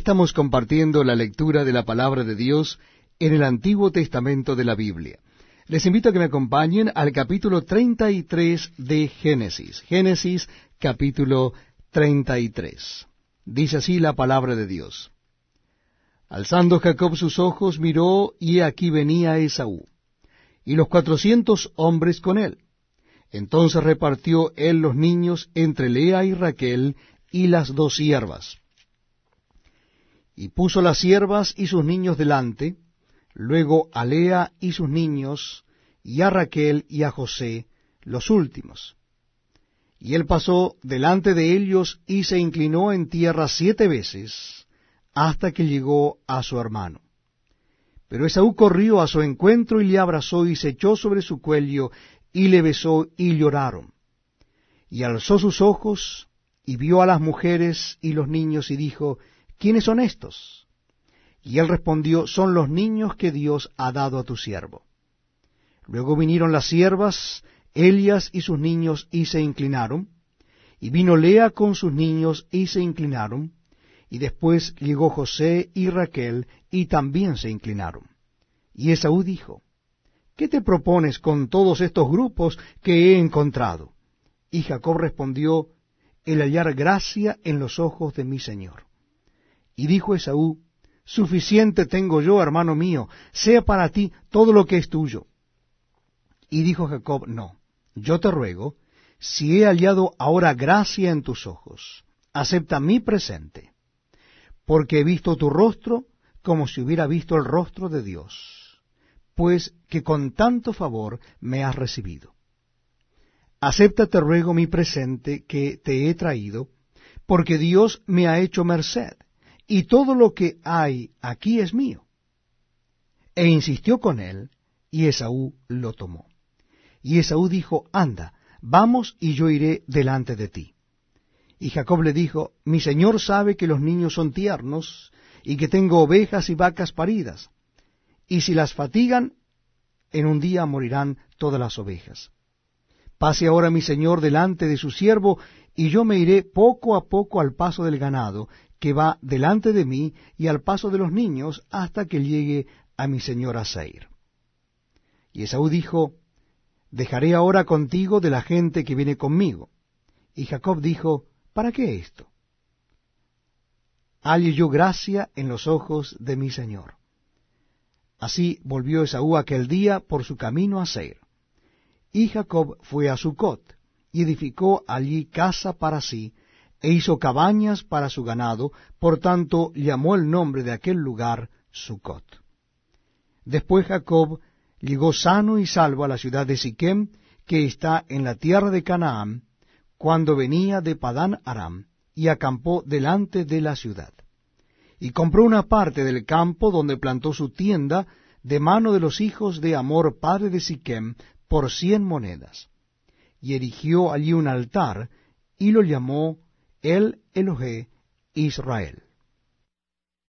Estamos compartiendo la lectura de la palabra de Dios en el Antiguo Testamento de la Biblia. Les invito a que me acompañen al capítulo 33 de Génesis. Génesis capítulo 33. Dice así la palabra de Dios. Alzando Jacob sus ojos, miró, y aquí venía Esaú, y los cuatrocientos hombres con él. Entonces repartió él los niños entre Lea y Raquel y las dos siervas y puso las siervas y sus niños delante, luego a Lea y sus niños, y a Raquel y a José, los últimos. Y él pasó delante de ellos y se inclinó en tierra siete veces, hasta que llegó a su hermano. Pero Esaú corrió a su encuentro y le abrazó y se echó sobre su cuello y le besó y lloraron. Y alzó sus ojos y vio a las mujeres y los niños y dijo, ¿quiénes son estos? Y él respondió, son los niños que Dios ha dado a tu siervo. Luego vinieron las siervas, Elias y sus niños, y se inclinaron, y vino Lea con sus niños, y se inclinaron, y después llegó José y Raquel, y también se inclinaron. Y Esaú dijo, ¿qué te propones con todos estos grupos que he encontrado? Y Jacob respondió, el hallar gracia en los ojos de mi Señor. Y dijo Esaú, Suficiente tengo yo, hermano mío, sea para ti todo lo que es tuyo. Y dijo Jacob, No, yo te ruego, si he hallado ahora gracia en tus ojos, acepta mi presente, porque he visto tu rostro como si hubiera visto el rostro de Dios, pues que con tanto favor me has recibido. Acepta, te ruego, mi presente que te he traído, porque Dios me ha hecho merced y todo lo que hay aquí es mío. E insistió con él, y Esaú lo tomó. Y Esaú dijo, Anda, vamos y yo iré delante de ti. Y Jacob le dijo, Mi señor sabe que los niños son tiernos, y que tengo ovejas y vacas paridas, y si las fatigan, en un día morirán todas las ovejas. Pase ahora mi señor delante de su siervo, y yo me iré poco a poco al paso del ganado, que va delante de mí y al paso de los niños hasta que llegue a mi señor Seir. Y Esaú dijo, Dejaré ahora contigo de la gente que viene conmigo. Y Jacob dijo, ¿Para qué esto? Halle yo gracia en los ojos de mi señor. Así volvió Esaú aquel día por su camino a Seir. Y Jacob fue a Sucot, y edificó allí casa para sí, e hizo cabañas para su ganado, por tanto llamó el nombre de aquel lugar Sucot. Después Jacob llegó sano y salvo a la ciudad de Siquem, que está en la tierra de Canaán, cuando venía de Padán Aram, y acampó delante de la ciudad. Y compró una parte del campo donde plantó su tienda de mano de los hijos de Amor, padre de Siquem, por cien monedas. Y erigió allí un altar, y lo llamó el Elohe Israel.